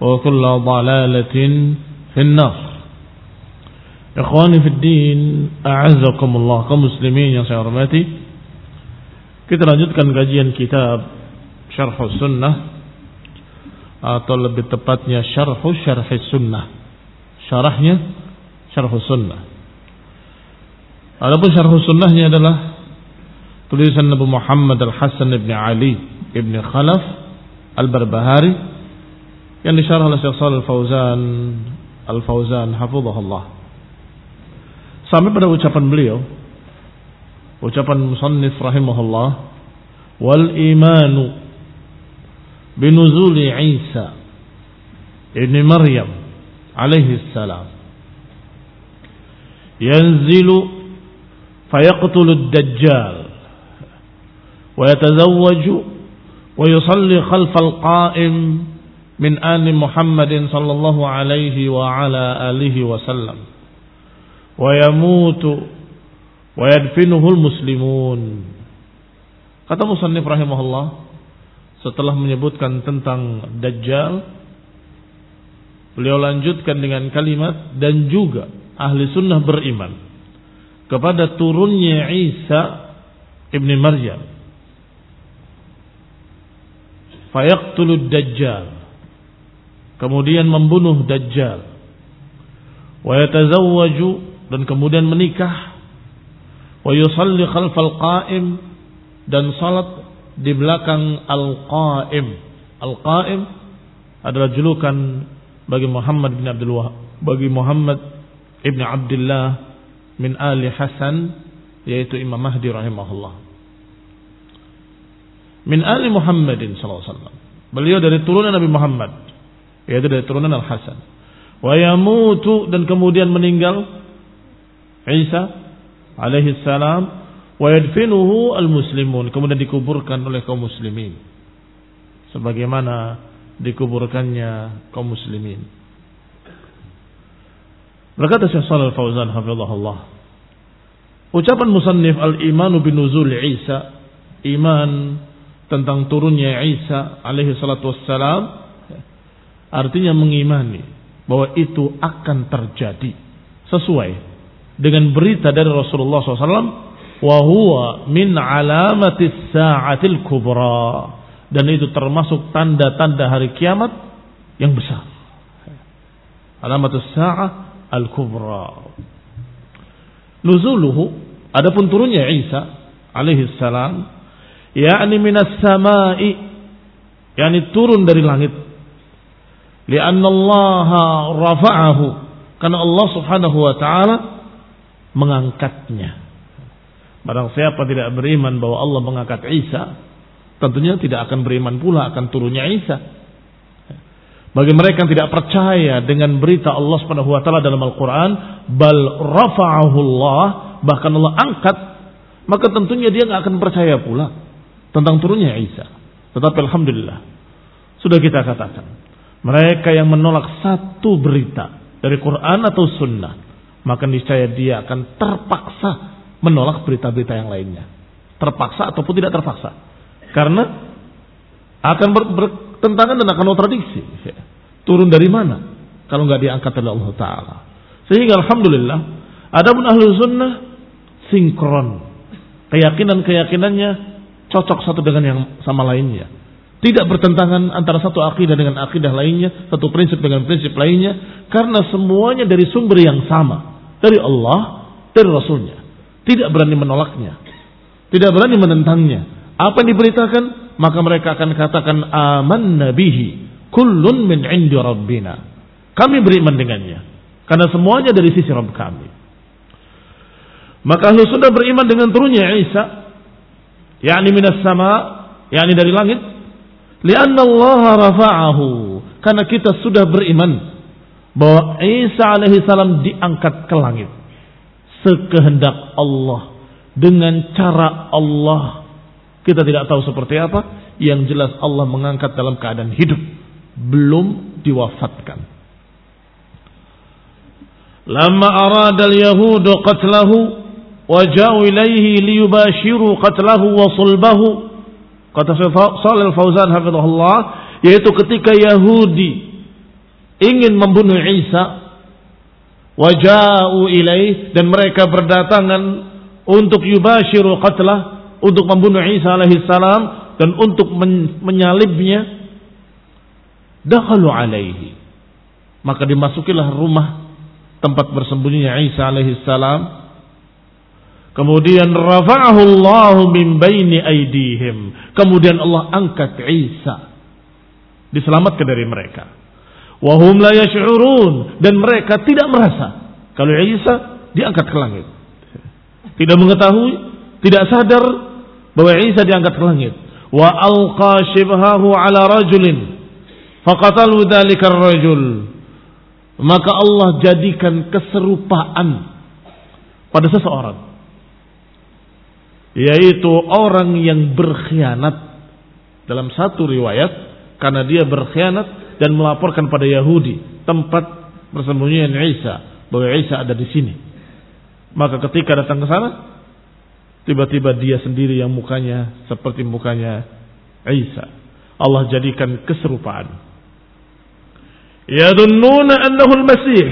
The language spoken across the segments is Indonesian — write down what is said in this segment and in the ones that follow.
وكل ضلالة في النار Ikhwani fi din, a'azzakumullah kaum muslimin yang saya hormati. Kita lanjutkan kajian kitab Syarh Sunnah atau lebih tepatnya Syarh Syarh Sunnah. Syarahnya Syarh Sunnah. Adapun Syarh Sunnahnya adalah tulisan Nabi Muhammad Al-Hasan ibn Ali ibn Khalaf Al-Barbahari yang disyarah oleh Syekh Shalal Al-Fauzan Al-Fauzan hafizahullah. Sampai pada ucapan beliau, ucapan musannif rahimahullah, wal imanu binuzuli Isa ibn Maryam alaihi salam ad-dajjal wa yatazawwaju wa yusalli khalfa al-qa'im min ali Muhammadin sallallahu alaihi wa ala alihi wasallam wa yamutu wa yadfinuhul muslimun kata musannif rahimahullah setelah menyebutkan tentang dajjal beliau lanjutkan dengan kalimat dan juga ahli sunnah beriman kepada turunnya Isa ibni Maryam. Fayaqtulud dajjal kemudian membunuh dajjal. Wa dan kemudian menikah. Wa yusalli khalfal qa'im dan salat di belakang al-qa'im. Al-qa'im adalah julukan bagi Muhammad bin Abdul Wahab bagi Muhammad ibn Abdullah min ali Hasan yaitu Imam Mahdi rahimahullah. Min ali Muhammadin sallallahu alaihi wasallam. Beliau dari turunan Nabi Muhammad yaitu dari turunan Al-Hasan. Wa yamutu dan kemudian meninggal Isa alaihi salam. Wa yadfinuhu al-muslimun. Kemudian dikuburkan oleh kaum muslimin. Sebagaimana dikuburkannya kaum muslimin. Berkata Syekh Shalal Fauzan hafizahullah. Ucapan musannif al-imanu binuzul Isa. Iman tentang turunnya Isa alaihi salatu wassalam artinya mengimani bahwa itu akan terjadi sesuai dengan berita dari Rasulullah SAW wa huwa min alamatis sa'atil kubra. Dan itu termasuk tanda-tanda hari kiamat yang besar. Alamatus sa'ah al-kubra nuzuluhu adapun turunnya Isa alaihi salam yakni minas sama'i yakni turun dari langit lianna Allah rafa'ahu karena Allah Subhanahu wa taala mengangkatnya Barang siapa tidak beriman bahwa Allah mengangkat Isa, tentunya tidak akan beriman pula akan turunnya Isa. Bagi mereka yang tidak percaya dengan berita Allah Subhanahu wa taala dalam Al-Qur'an, bal rafa'ahu Allah, bahkan Allah angkat, maka tentunya dia nggak akan percaya pula tentang turunnya Isa. Tetapi alhamdulillah sudah kita katakan, mereka yang menolak satu berita dari Quran atau sunnah, maka niscaya dia akan terpaksa menolak berita-berita yang lainnya. Terpaksa ataupun tidak terpaksa. Karena akan ber, bertentangan dan akan kontradiksi. Turun dari mana? Kalau nggak diangkat oleh Allah Ta'ala. Sehingga Alhamdulillah, ada pun ahlu sunnah sinkron. Keyakinan-keyakinannya cocok satu dengan yang sama lainnya. Tidak bertentangan antara satu akidah dengan akidah lainnya, satu prinsip dengan prinsip lainnya, karena semuanya dari sumber yang sama, dari Allah, dari Rasulnya. Tidak berani menolaknya, tidak berani menentangnya. Apa yang diberitakan, maka mereka akan katakan aman nabihi, kullun min indi rabbina. Kami beriman dengannya, karena semuanya dari sisi Rabb kami. Maka ahlu sudah beriman dengan turunnya Isa, yakni minas sama, yakni dari langit, lianna Allah rafa'ahu, karena kita sudah beriman bahwa Isa alaihi salam diangkat ke langit. Sekehendak Allah. Dengan cara Allah. Kita tidak tahu seperti apa. Yang jelas Allah mengangkat dalam keadaan hidup. Belum diwafatkan. Lama arada al-yahud qatlahu wa ja'u ilayhi liyubashiru qatlahu wa sulbahu kata Shalal Fauzan hafizahullah yaitu ketika Yahudi ingin membunuh Isa waja'u ilaih dan mereka berdatangan untuk yubashiru qatlah untuk membunuh Isa alaihi salam dan untuk men menyalibnya dakhalu alaihi. Maka dimasukilah rumah tempat bersembunyinya Isa alaihi salam kemudian rafa'ahu Allah min baini aidihim kemudian Allah angkat Isa diselamatkan dari mereka Wahum la yash'urun dan mereka tidak merasa kalau Isa diangkat ke langit. Tidak mengetahui, tidak sadar bahwa Isa diangkat ke langit. Wa alqa shibhahu ala rajulin faqatalu rajul. Maka Allah jadikan keserupaan pada seseorang yaitu orang yang berkhianat dalam satu riwayat karena dia berkhianat dan melaporkan pada Yahudi tempat persembunyian Isa bahwa Isa ada di sini. Maka ketika datang ke sana, tiba-tiba dia sendiri yang mukanya seperti mukanya Isa. Allah jadikan keserupaan. Yadunnuna annahu al-Masih.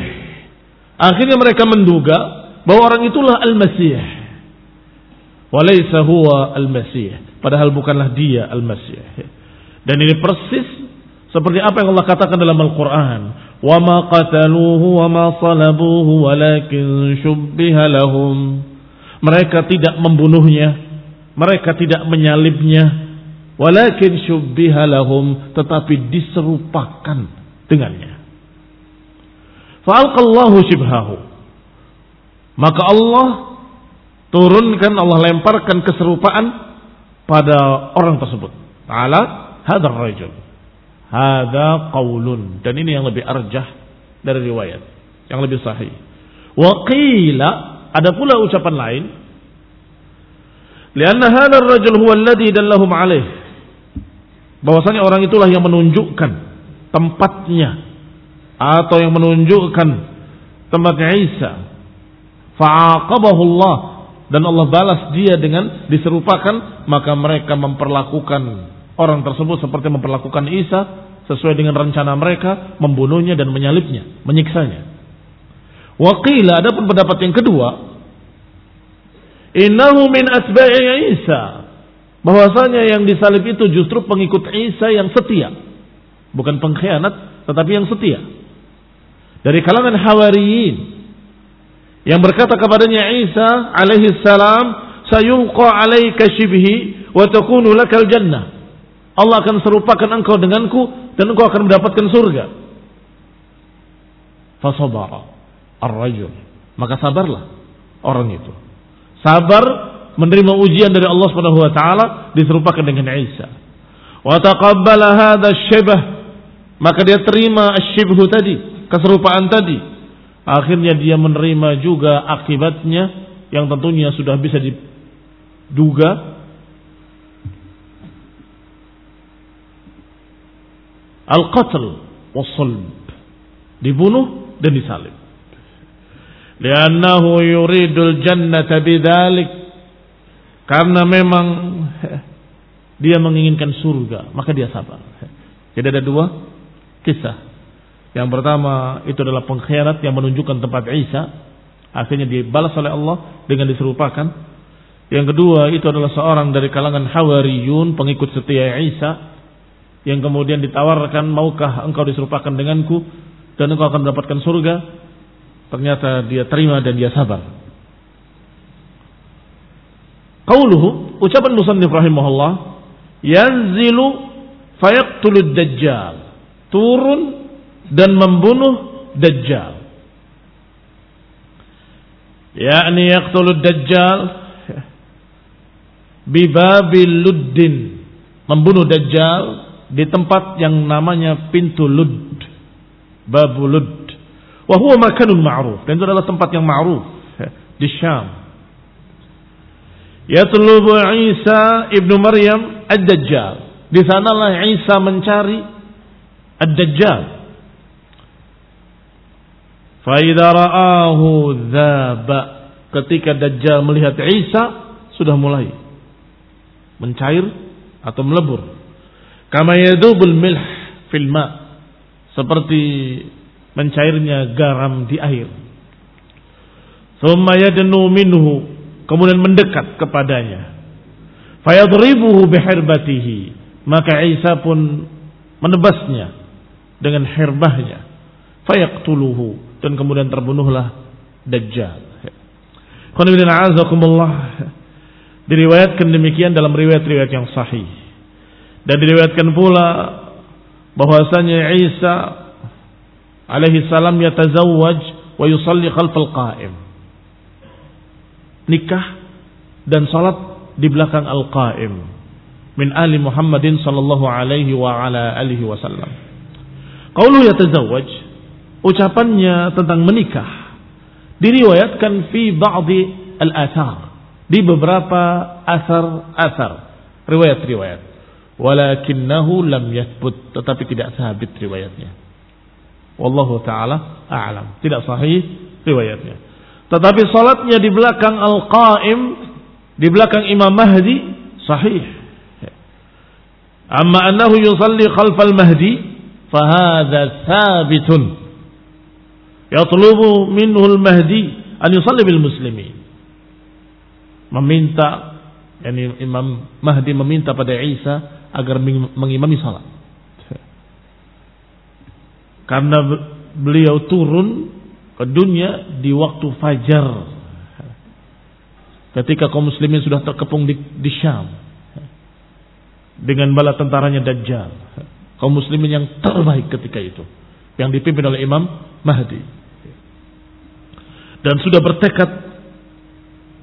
Akhirnya mereka menduga bahwa orang itulah al-Masih. Walaysa huwa al-Masih. Padahal bukanlah dia al-Masih. Dan ini persis seperti apa yang Allah katakan dalam Al-Quran. وَمَا قَتَلُوهُ وَمَا صَلَبُوهُ وَلَكِنْ شُبِّهَ لَهُمْ Mereka tidak membunuhnya. Mereka tidak menyalibnya. Walakin syubbiha lahum. Tetapi diserupakan dengannya. Fa'alqallahu shibhahu. Maka Allah turunkan, Allah lemparkan keserupaan pada orang tersebut. Ta'ala hadar rajul. Hada qaulun. Dan ini yang lebih arjah dari riwayat. Yang lebih sahih. Wa qila. Ada pula ucapan lain. Lianna hadha rajul huwa alladhi dallahum alaih. Bahwasanya orang itulah yang menunjukkan tempatnya. Atau yang menunjukkan tempatnya Isa. Fa'aqabahu Allah. Dan Allah balas dia dengan diserupakan. Maka mereka memperlakukan orang tersebut seperti memperlakukan Isa sesuai dengan rencana mereka membunuhnya dan menyalibnya, menyiksanya. Waqila ada pun pendapat yang kedua, innahu min asba'i Isa. Bahwasanya yang disalib itu justru pengikut Isa yang setia. Bukan pengkhianat, tetapi yang setia. Dari kalangan hawariyin yang berkata kepadanya Isa alaihi salam, "Sayulqa 'alaika shibhi wa takunu lakal jannah." Allah akan serupakan engkau denganku dan engkau akan mendapatkan surga. Fasabara ar-rajul. Maka sabarlah orang itu. Sabar menerima ujian dari Allah Subhanahu wa taala diserupakan dengan Isa. Wa taqabbala hadha. Maka dia terima asyibhu tadi, keserupaan tadi. Akhirnya dia menerima juga akibatnya yang tentunya sudah bisa diduga al-qatl was-sulb. Dibunuh dan disalib. Liannahu yuridul jannata bidzalik. Karena memang dia menginginkan surga, maka dia sabar. Jadi ada dua kisah. Yang pertama itu adalah pengkhianat yang menunjukkan tempat Isa. Akhirnya dibalas oleh Allah dengan diserupakan. Yang kedua itu adalah seorang dari kalangan Hawariyun, pengikut setia Isa yang kemudian ditawarkan maukah engkau diserupakan denganku dan engkau akan mendapatkan surga ternyata dia terima dan dia sabar qauluhu ucapan musannif rahimahullah yanzilu fayaqtulud dajjal turun dan membunuh dajjal yakni yaqtulud dajjal bibabil luddin membunuh dajjal di tempat yang namanya pintu Lud, Babu Lud. Wahyu makanun ma'ruf dan itu adalah tempat yang ma'ruf di Syam. Yatlubu Isa ibnu Maryam ad-Dajjal. Di sanalah Isa mencari ad-Dajjal. Faida ra'ahu dzaba. Ketika Dajjal melihat Isa sudah mulai mencair atau melebur Kama yadubul milh fil. Seperti mencairnya garam di air. Thumma yadnu minhu. Kemudian mendekat kepadanya. Fayadribuhu bihirbatihi. Maka Isa pun menebasnya dengan herbahnya. Fayaqtuluhu. Dan kemudian terbunuhlah Dajjal. Diriwayatkan demikian dalam riwayat-riwayat yang sahih. Dan diriwayatkan pula bahwasanya Isa alaihi salam yatazawwaj wa yusalli khalfal qa'im. Nikah dan salat di belakang al-qa'im min ali Muhammadin sallallahu alaihi wa ala alihi wasallam. Qaulu yatazawwaj ucapannya tentang menikah diriwayatkan fi ba'di al-athar di beberapa asar-asar riwayat-riwayat. Walakinnahu lam yathbut tetapi tidak sabit riwayatnya. Wallahu taala a'lam. Tidak sahih riwayatnya. Tetapi salatnya di belakang al-qaim di belakang Imam Mahdi sahih. Amma annahu yusalli khalfal mahdi fahadha thabitun yatlubu minhu al-mahdi an yusalli bil muslimin meminta yani Imam Mahdi meminta pada Isa agar mengimami salat. Karena beliau turun ke dunia di waktu fajar. Ketika kaum muslimin sudah terkepung di, di Syam. Dengan bala tentaranya Dajjal. Kaum muslimin yang terbaik ketika itu. Yang dipimpin oleh Imam Mahdi. Dan sudah bertekad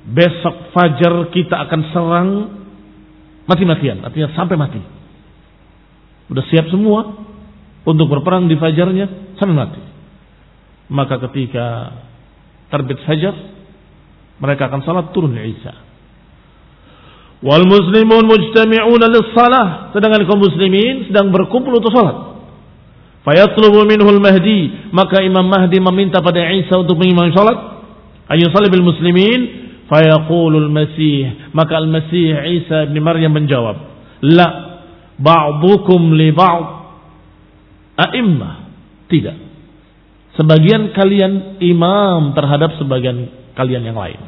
besok fajar kita akan serang Mati-matian, artinya sampai mati. Udah siap semua untuk berperang di fajarnya sampai mati. Maka ketika terbit fajar, mereka akan salat turun Isa. Wal muslimun mujtami'una lis-salah, sedangkan kaum muslimin sedang berkumpul untuk salat. Fayatlubu minhul mahdi, maka Imam Mahdi meminta pada Isa untuk mengimami salat. Ayu bil muslimin Fayaqulul Masih. Maka Al-Masih Isa bin Maryam menjawab. La. Ba'dukum li ba'd. A'immah. Tidak. Sebagian kalian imam terhadap sebagian kalian yang lain.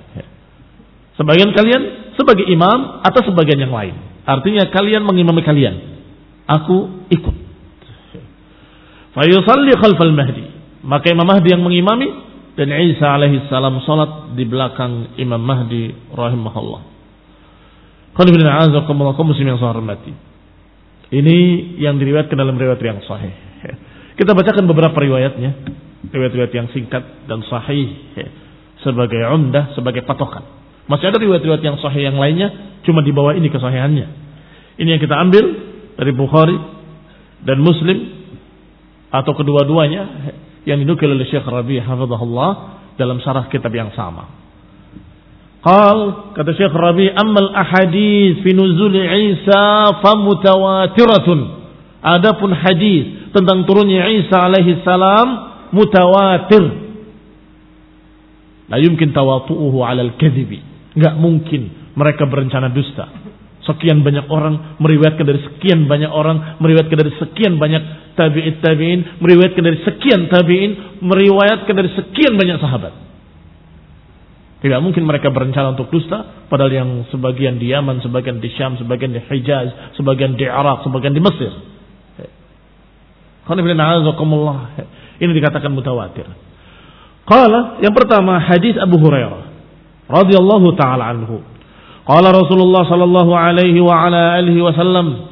Sebagian kalian sebagai imam atau sebagian yang lain. Artinya kalian mengimami kalian. Aku ikut. Fayusalli khalfal mahdi. Maka Imam Mahdi yang mengimami dan Isa alaihi salam salat di belakang Imam Mahdi rahimahullah. muslim yang saya hormati. Ini yang diriwayatkan dalam riwayat yang sahih. Kita bacakan beberapa riwayatnya riwayat-riwayat yang singkat dan sahih sebagai umdah, sebagai patokan. Masih ada riwayat-riwayat yang sahih yang lainnya, cuma di bawah ini kesahihannya. Ini yang kita ambil dari Bukhari dan Muslim atau kedua-duanya yang dinukil oleh Syekh Rabi hafizahullah dalam syarah kitab yang sama. Qal kata Syekh Rabi ammal ahadits fi nuzul Isa famutawatiratun. Adapun hadis tentang turunnya Isa alaihi salam mutawatir. La yumkin tawatu'uhu 'alal kadhibi. Enggak mungkin mereka berencana dusta. Sekian banyak orang meriwayatkan dari sekian banyak orang, meriwayatkan dari sekian banyak tabi'in tabi'in, meriwayatkan dari sekian tabi'in, meriwayatkan dari sekian banyak sahabat. Tidak mungkin mereka berencana untuk dusta, padahal yang sebagian di Yaman, sebagian di Syam, sebagian di Hijaz, sebagian di Arab, sebagian di Mesir. Ini dikatakan mutawatir. Qala yang pertama hadis Abu Hurairah radhiyallahu taala anhu. Qala Rasulullah sallallahu alaihi wa ala alihi wasallam,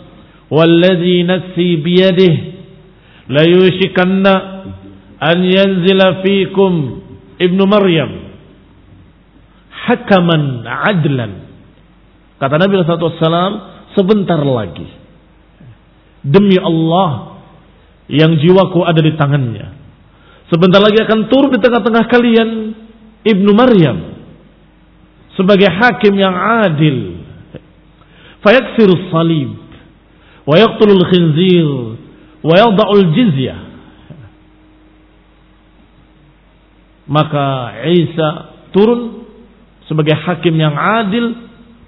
"Wallazi nafsi biyadihi la yushikanna an yanzila fikum Ibnu Maryam hakaman adlan." Kata Nabi SAW sebentar lagi demi Allah yang jiwaku ada di tangannya. Sebentar lagi akan turun di tengah-tengah kalian Ibnu Maryam sebagai hakim yang adil. Fayaksirus salib wa yaqtulul khinzir wa yada'ul jizyah. Maka Isa turun sebagai hakim yang adil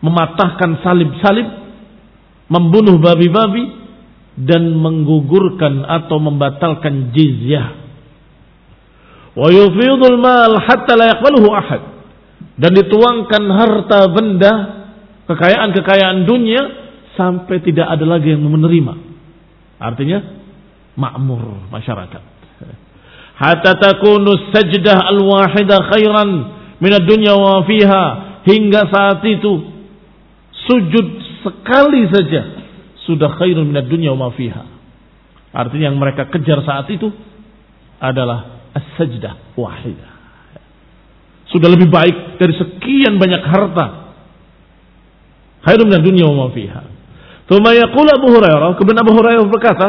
mematahkan salib-salib membunuh babi-babi dan menggugurkan atau membatalkan jizyah. Wa yufidul mal hatta la ahad. Dan dituangkan harta benda, kekayaan-kekayaan dunia sampai tidak ada lagi yang menerima. Artinya makmur masyarakat. Hatta takunu sajdah al-wahidah khairan min ad-dunya wa fiha hingga saat itu sujud sekali saja sudah khairun minad dunya wa fiha. Artinya yang mereka kejar saat itu adalah as-sajdah wahidah. Sudah lebih baik dari sekian banyak harta. Khairum dan dunia wa fiha. Tuma yaqulu Abu Hurairah, kemudian Abu Hurairah berkata,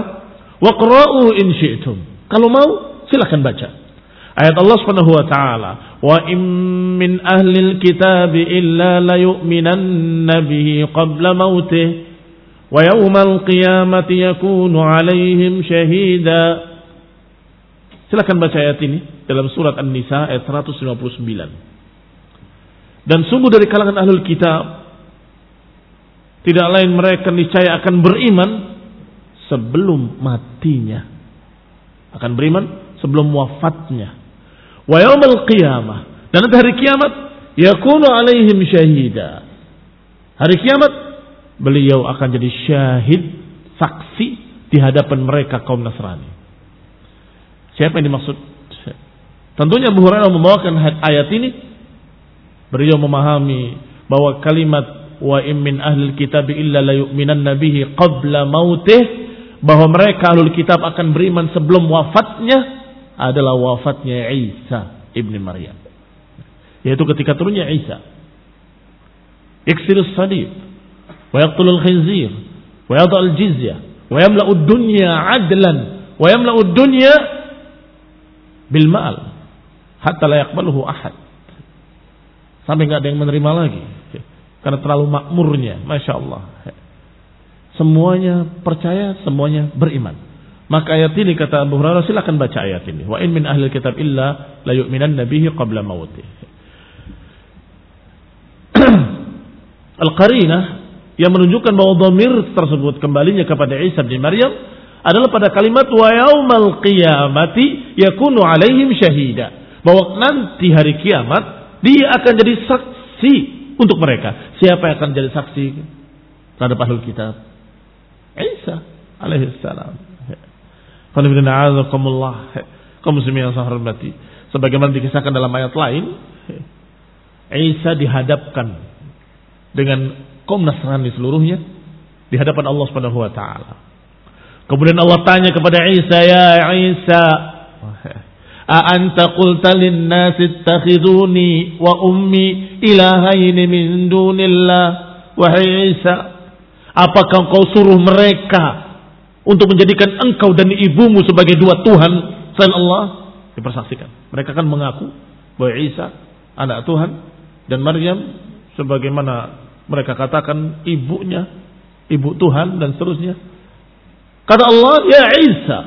"Waqra'u in syi'tum." Kalau mau silakan baca. Ayat Allah Subhanahu wa taala, "Wa in min ahlil kitab illa la yu'minanna bihi qabla mautih wa yawmal qiyamati yakunu 'alaihim shahida." Silakan baca ayat ini dalam surat An-Nisa ayat 159. Dan sungguh dari kalangan ahlul kitab tidak lain mereka niscaya akan beriman sebelum matinya. Akan beriman sebelum wafatnya. Wa yaumil qiyamah dan hari kiamat yakunu alaihim syahida. Hari kiamat beliau akan jadi syahid, saksi di hadapan mereka kaum Nasrani. Siapa yang dimaksud? Tentunya Abu Hurairah membawakan ayat ini. Beliau memahami bahwa kalimat wa immin ahlul kitab illa la yu'minan nabihi qabla mautih bahwa mereka ahlul kitab akan beriman sebelum wafatnya adalah wafatnya Isa ibni Maryam. Yaitu ketika turunnya Isa. Iksirus salib, wa yaqtulul khinzir wa yad'al jizya, wa yamla'u dunya adlan wa yamla'u dunya bil mal hatta la yaqbaluhu ahad. Sampai nggak ada yang menerima lagi karena terlalu makmurnya, masya Allah. Semuanya percaya, semuanya beriman. Maka ayat ini kata Abu Hurairah silakan baca ayat ini. Wa in min ahli kitab illa la yu'minan nabihi qabla mauti. Al-qarinah yang menunjukkan bahwa dhamir tersebut kembalinya kepada Isa bin Maryam adalah pada kalimat wa yaumal qiyamati yakunu alaihim syahida. Bahwa nanti hari kiamat dia akan jadi saksi untuk mereka. Siapa yang akan jadi saksi terhadap ahlul kitab? Isa alaihissalam. Kaum muslimin yang saya hormati. Sebagaimana dikisahkan dalam ayat lain, Isa dihadapkan dengan kaum Nasrani seluruhnya di hadapan Allah Subhanahu wa taala. Kemudian Allah tanya kepada Isa, "Ya Isa, a anta qulta lin-nas ittakhizuni wa ummi ilahaini min dunillah?" Wahai Isa, apakah kau suruh mereka untuk menjadikan engkau dan ibumu sebagai dua Tuhan selain Allah? Dipersaksikan. Mereka kan mengaku bahwa Isa anak Tuhan dan Maryam sebagaimana mereka katakan ibunya, ibu Tuhan dan seterusnya. Kata Allah, "Ya Isa,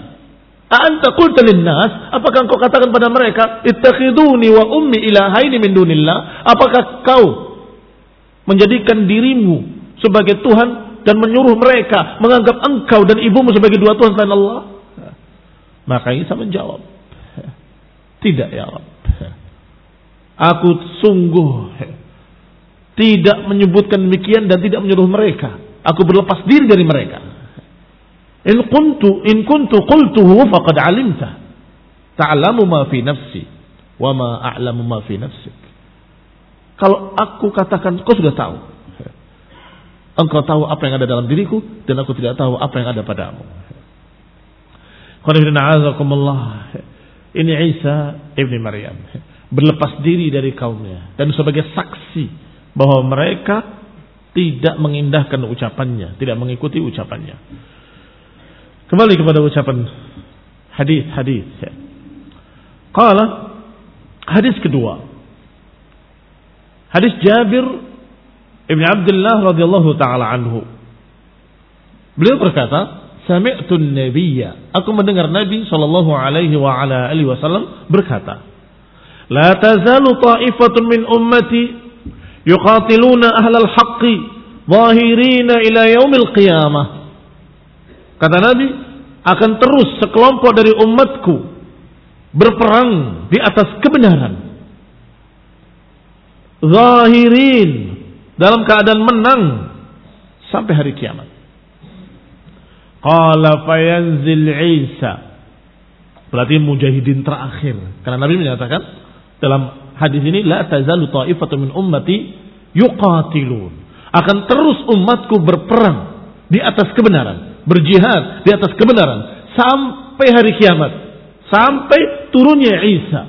anta qulta linnas, apakah engkau katakan pada mereka, ittakhiduni wa ummi ilahaini min dunillah? Apakah kau menjadikan dirimu sebagai Tuhan dan menyuruh mereka menganggap engkau dan ibumu sebagai dua Tuhan selain Allah?" Maka Isa menjawab, "Tidak ya Allah. Aku sungguh tidak menyebutkan demikian dan tidak menyuruh mereka. Aku berlepas diri dari mereka." In kuntu in kuntu qultuhu faqad alimta. Ta'lamu ma fi nafsi wa ma a'lamu ma fi nafsik. Kalau aku katakan kau sudah tahu. Engkau tahu apa yang ada dalam diriku dan aku tidak tahu apa yang ada padamu. Ini Isa ibni Maryam berlepas diri dari kaumnya dan sebagai saksi bahwa mereka tidak mengindahkan ucapannya, tidak mengikuti ucapannya. Kembali kepada ucapan hadis-hadis. Ya. Qala hadis kedua. Hadis Jabir Ibn Abdullah radhiyallahu taala anhu. Beliau berkata, "Sami'tu an-nabiyya." Aku mendengar Nabi sallallahu alaihi wa ala alihi wasallam berkata, "La tazalu ta'ifatun min ummati yuqatiluna ahlal haqqi zahirina ila yaumil qiyamah." Kata Nabi, akan terus sekelompok dari umatku berperang di atas kebenaran. Zahirin dalam keadaan menang sampai hari kiamat. Qala fayanzil Isa. Berarti mujahidin terakhir. Karena Nabi menyatakan dalam hadis ini la tazalu ta'ifatu min ummati yuqatilun. Akan terus umatku berperang di atas kebenaran berjihad di atas kebenaran sampai hari kiamat, sampai turunnya Isa.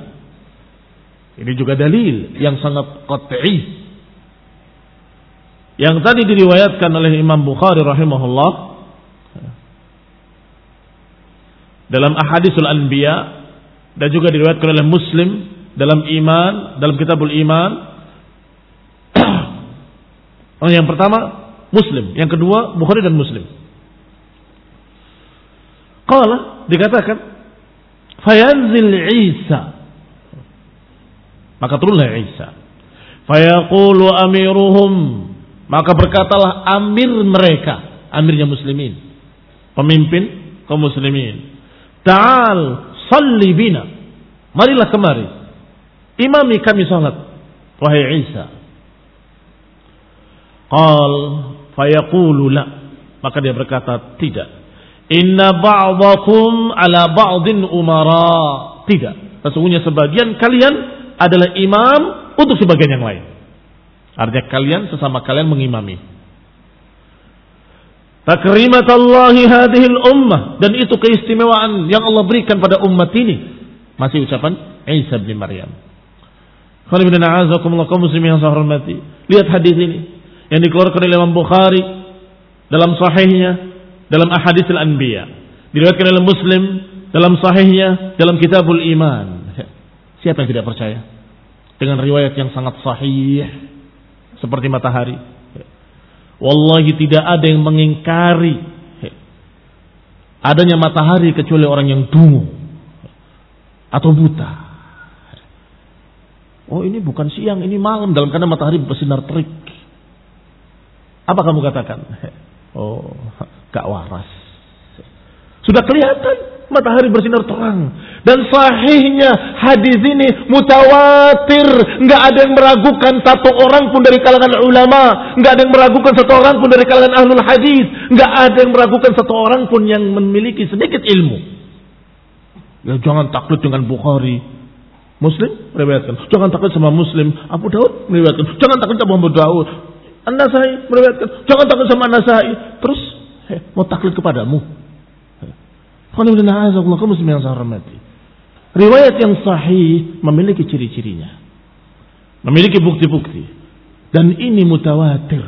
Ini juga dalil yang sangat qat'i. Yang tadi diriwayatkan oleh Imam Bukhari rahimahullah dalam Ahadisul Anbiya dan juga diriwayatkan oleh Muslim dalam iman, dalam kitabul iman. yang pertama Muslim, yang kedua Bukhari dan Muslim. Qala dikatakan fayanzil Isa. Maka turunlah Isa. Fayaqulu amiruhum. Maka berkatalah amir mereka, amirnya muslimin. Pemimpin kaum muslimin. Ta'al salli bina. Marilah kemari. Imami kami salat. Wahai Isa. Qal fayaqulu la. Maka dia berkata tidak. Inna ba'dakum ala ba'din umara. Tidak. Sesungguhnya sebagian kalian adalah imam untuk sebagian yang lain. Artinya kalian sesama kalian mengimami. Takrimat Allahi hadhil ummah. Dan itu keistimewaan yang Allah berikan pada umat ini. Masih ucapan Isa bin Maryam. Lihat hadis ini. Yang dikeluarkan oleh Imam Bukhari. Dalam sahihnya dalam ahadits al-anbiya. Diriwayatkan oleh Muslim dalam sahihnya dalam Kitabul Iman. Siapa yang tidak percaya? Dengan riwayat yang sangat sahih seperti matahari. Wallahi tidak ada yang mengingkari adanya matahari kecuali orang yang dungu atau buta. Oh ini bukan siang, ini malam dalam karena matahari bersinar terik. Apa kamu katakan? Oh, gak waras. Sudah kelihatan matahari bersinar terang. Dan sahihnya hadis ini mutawatir. Nggak ada yang meragukan satu orang pun dari kalangan ulama. Nggak ada yang meragukan satu orang pun dari kalangan ahlul hadis. Nggak ada yang meragukan satu orang pun yang memiliki sedikit ilmu. Ya, jangan taklid dengan Bukhari. Muslim meriwayatkan. Jangan takut sama Muslim. Abu Daud meriwayatkan. Jangan takut sama Abu Daud. An-Nasai meriwayatkan. Jangan takut sama An-Nasai. Terus mau taklid kepadamu. Riwayat yang sahih memiliki ciri-cirinya. Memiliki bukti-bukti. Dan ini mutawatir.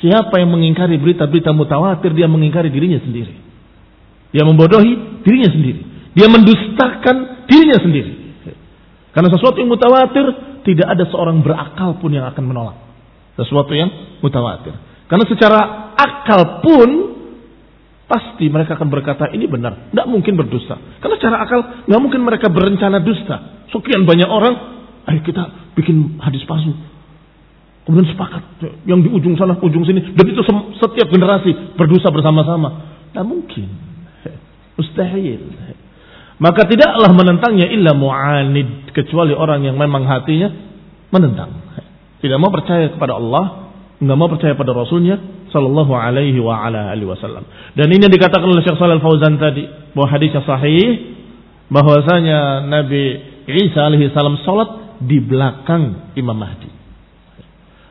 Siapa yang mengingkari berita-berita mutawatir, dia mengingkari dirinya sendiri. Dia membodohi dirinya sendiri. Dia mendustakan dirinya sendiri. Karena sesuatu yang mutawatir, tidak ada seorang berakal pun yang akan menolak. Sesuatu yang mutawatir. Karena secara akal pun Pasti mereka akan berkata ini benar. Tidak mungkin berdusta. Karena secara akal nggak mungkin mereka berencana dusta. Sekian banyak orang, ayo kita bikin hadis palsu. Kemudian sepakat yang di ujung sana, ujung sini. Dan itu setiap generasi berdosa bersama-sama. Tidak mungkin. Mustahil. Maka tidaklah menentangnya illa mu'anid. Kecuali orang yang memang hatinya menentang. Tidak mau percaya kepada Allah. Nggak mau percaya pada Rasulnya sallallahu alaihi wa ala alihi wasallam. Dan ini yang dikatakan oleh Syekh Shalal Fauzan tadi bahwa hadisnya sahih bahwasanya Nabi Isa alaihi salam salat di belakang Imam Mahdi.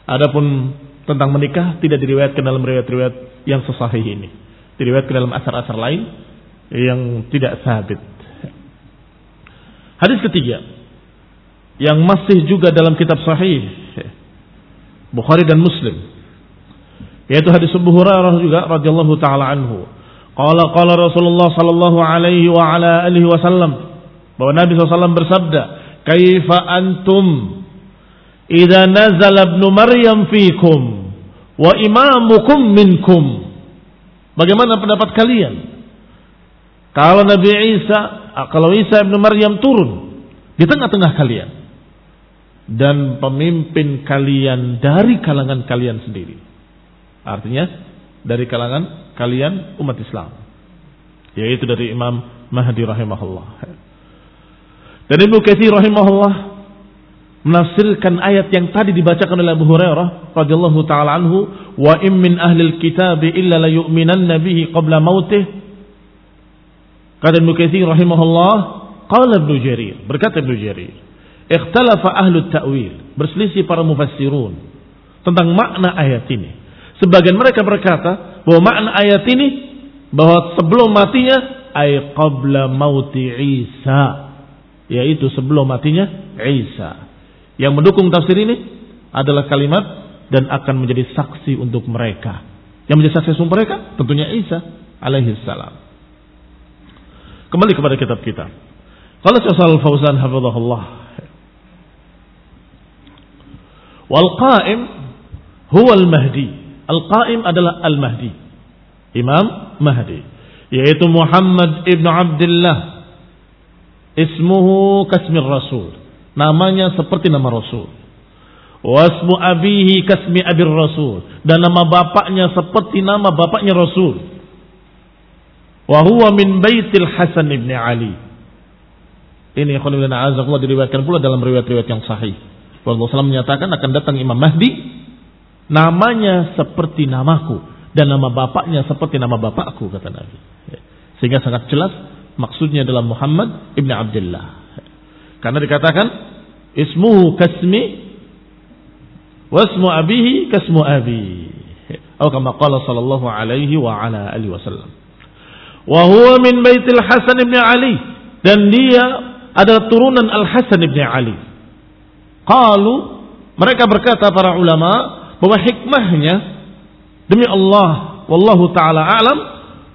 Adapun tentang menikah tidak diriwayatkan dalam riwayat-riwayat yang sesahih ini. Diriwayatkan dalam asar-asar lain yang tidak sabit. Hadis ketiga yang masih juga dalam kitab sahih Bukhari dan Muslim yaitu hadis Abu Hurairah juga radhiyallahu taala anhu. Qala qala Rasulullah sallallahu alaihi wa ala alihi wasallam bahwa Nabi SAW bersabda, "Kaifa antum idza nazala ibnu Maryam fikum wa imamukum minkum?" Bagaimana pendapat kalian? Kalau Nabi Isa, kalau Isa ibnu Maryam turun di tengah-tengah kalian dan pemimpin kalian dari kalangan kalian sendiri. Artinya dari kalangan kalian umat Islam. Yaitu dari Imam Mahdi rahimahullah. Dan Ibnu Katsir rahimahullah menafsirkan ayat yang tadi dibacakan oleh Abu Hurairah radhiyallahu taala anhu, "Wa in min ahli kitab illa la yu'minanna bihi qabla mautih." Kata Ibnu Katsir rahimahullah, qala Ibnu Jarir, berkata Ibnu Jarir, "Ikhtalafa ahlu ta'wil." Berselisih para mufassirun tentang makna ayat ini. Sebagian mereka berkata bahwa makna ayat ini bahwa sebelum matinya ay qabla mauti Isa yaitu sebelum matinya Isa. Yang mendukung tafsir ini adalah kalimat dan akan menjadi saksi untuk mereka. Yang menjadi saksi untuk mereka tentunya Isa alaihi salam. Kembali kepada kitab kita. Kalau Syaikhul Fauzan hafizahullah. Wal qa'im huwa al-mahdi Al-Qaim adalah Al-Mahdi. Imam Mahdi. Yaitu Muhammad ibn Abdullah. Ismuhu kasmi Rasul. Namanya seperti nama Rasul. Wasmu abihi kasmi abir Rasul. Dan nama bapaknya seperti nama bapaknya Rasul. Wahuwa min baitil Hasan ibn Ali. Ini khonibina azakullah diriwayatkan pula dalam riwayat-riwayat yang sahih. Rasulullah SAW menyatakan akan datang Imam Mahdi namanya seperti namaku dan nama bapaknya seperti nama bapakku kata Nabi. Sehingga sangat jelas maksudnya adalah Muhammad ibn Abdullah. Karena dikatakan ismuhu kasmi wasmu abihi kasmu abi. Atau kama qala sallallahu alaihi wa ala alihi wasallam. Wa huwa min baitil Hasan ibn Ali dan dia adalah turunan Al Hasan ibn Ali. Qalu mereka berkata para ulama bahwa hikmahnya demi Allah wallahu taala alam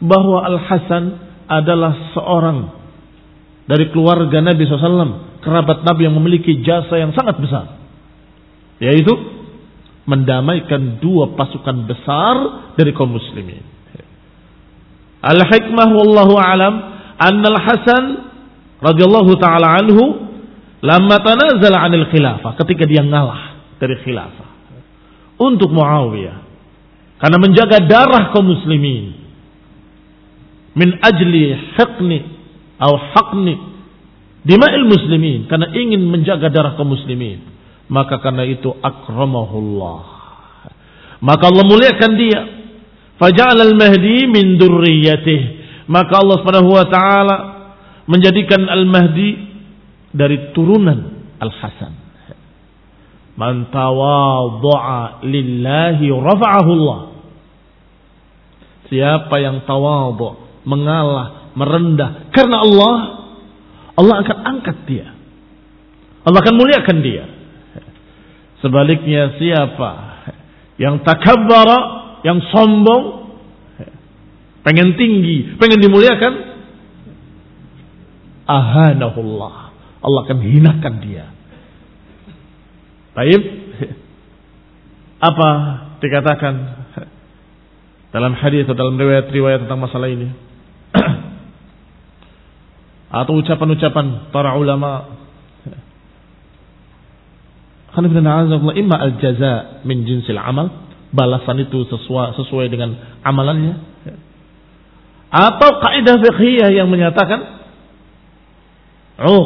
bahwa Al Hasan adalah seorang dari keluarga Nabi SAW, kerabat Nabi yang memiliki jasa yang sangat besar, yaitu mendamaikan dua pasukan besar dari kaum muslimin. Al hikmah wallahu alam anna Al Hasan radhiyallahu taala anhu lamma tanazala 'anil khilafah. Ketika dia ngalah dari khilafah. Untuk Muawiyah. Karena menjaga darah kaum muslimin. min ajli haqni atau haqni. Dima'il muslimin. Karena ingin menjaga darah kaum muslimin. Maka karena itu akramahullah. Maka Allah muliakan dia. Faja'al al-mahdi min durriyatih. Maka Allah Subhanahu wa taala menjadikan al-mahdi dari turunan al-Hasan man tawadha'a lillahi rafa'ahu Allah Siapa yang tawadhu, mengalah, merendah karena Allah, Allah akan angkat dia. Allah akan muliakan dia. Sebaliknya siapa yang takabbara, yang sombong, pengen tinggi, pengen dimuliakan, ahanahullah. Allah akan hinakan dia. Baik. Apa dikatakan dalam hadis atau dalam riwayat-riwayat tentang masalah ini atau ucapan-ucapan para ulama imma al-jaza min jinsil amal balasan itu sesuai, sesuai dengan amalannya atau kaidah fiqhiyah yang menyatakan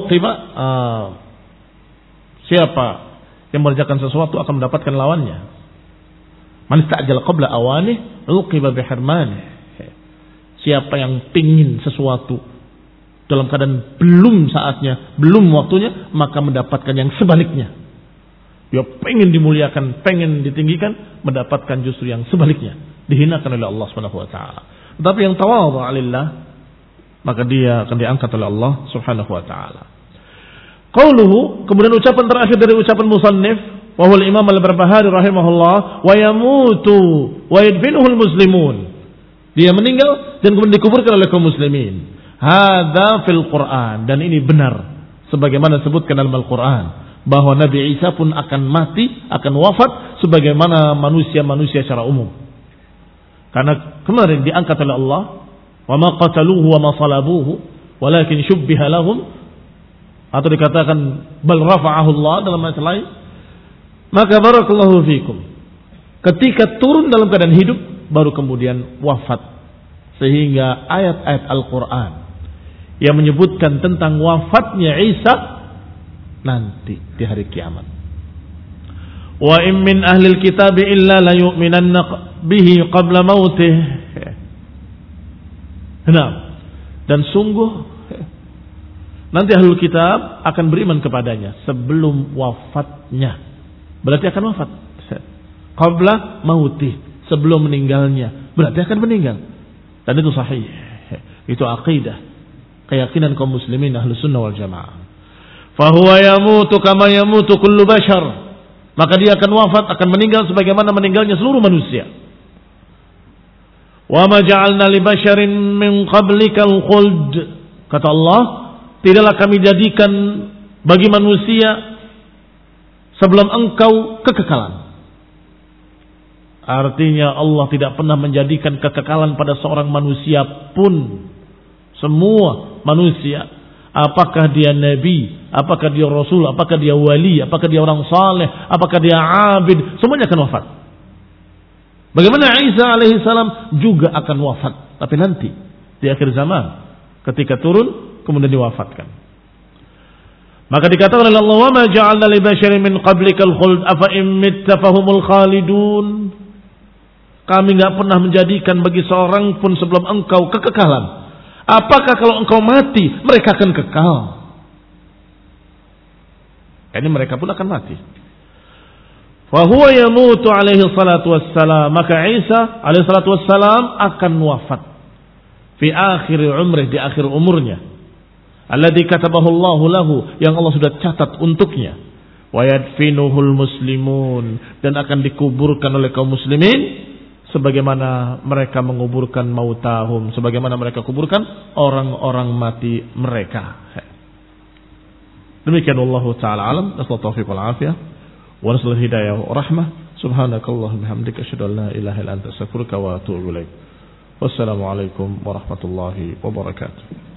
tiba uh, siapa yang mengerjakan sesuatu akan mendapatkan lawannya Man istajal qabla awani uqiba bihirmani. Siapa yang pingin sesuatu dalam keadaan belum saatnya, belum waktunya, maka mendapatkan yang sebaliknya. Dia pengen dimuliakan, pengen ditinggikan, mendapatkan justru yang sebaliknya. Dihinakan oleh Allah Subhanahu wa taala. Yang tawadhu alillah, maka dia akan diangkat oleh Allah Subhanahu wa taala. Qauluhu, kemudian ucapan terakhir dari ucapan musannif, wahul imam al-barbahari rahimahullah wa yamutu wa yadfinuhul muslimun. Dia meninggal dan kemudian dikuburkan oleh kaum muslimin. Hadza fil Quran. Dan ini benar sebagaimana disebutkan dalam Al-Quran bahwa Nabi Isa pun akan mati akan wafat sebagaimana manusia-manusia secara umum. Karena kemarin diangkat oleh Allah wa ma qataluhu wa ma salabuhu walakin syubbiha lahum atau dikatakan bal rafa'ahu Allah dalam ayat lain maka barakallahu fikum. Ketika turun dalam keadaan hidup, baru kemudian wafat. Sehingga ayat-ayat Al-Quran yang menyebutkan tentang wafatnya Isa nanti di hari kiamat. Wa in min ahli kitab illa la yu'minanna bihi qabla mautih. Nah, dan sungguh nanti ahli kitab akan beriman kepadanya sebelum wafatnya. Berarti akan wafat. Qabla mauti. Sebelum meninggalnya. Berarti akan meninggal. Dan itu sahih. Itu aqidah. Keyakinan kaum muslimin ahlu sunnah wal jamaah. Fahuwa yamutu kama yamutu kullu bashar. Maka dia akan wafat, akan meninggal sebagaimana meninggalnya seluruh manusia. Wa ma ja'alna li basharin min qablikal khuld. Kata Allah, tidaklah kami jadikan bagi manusia sebelum engkau kekekalan. Artinya Allah tidak pernah menjadikan kekekalan pada seorang manusia pun. Semua manusia. Apakah dia nabi, apakah dia rasul, apakah dia wali, apakah dia orang saleh, apakah dia abid, semuanya akan wafat. Bagaimana Isa alaihissalam juga akan wafat. Tapi nanti, di akhir zaman, ketika turun, kemudian diwafatkan. Maka dikatakan oleh Allah, "Wa ma ja'alna li basyarin min qablikal khuld afa in mitta fahumul khalidun." Kami enggak pernah menjadikan bagi seorang pun sebelum engkau kekekalan. Apakah kalau engkau mati, mereka akan kekal? Ini mereka pun akan mati. Fahuwa yamutu alaihi salatu wassalam. Maka Isa alaihi salatu wassalam akan wafat. Fi akhir umrih, di akhir umurnya alladzi katabahu Allah lahu yang Allah sudah catat untuknya wa yadfinuhul muslimun dan akan dikuburkan oleh kaum muslimin sebagaimana mereka menguburkan mautahum sebagaimana mereka kuburkan orang-orang mati mereka demikian Allah taala alam nasallu taufiq wal afiyah nasallu hidayah wa rahmah. Subhanakallahumma bihamdika asyhadu an la ilaha illa anta astaghfiruka wa atubu ilaik. Wassalamu alaikum warahmatullahi wabarakatuh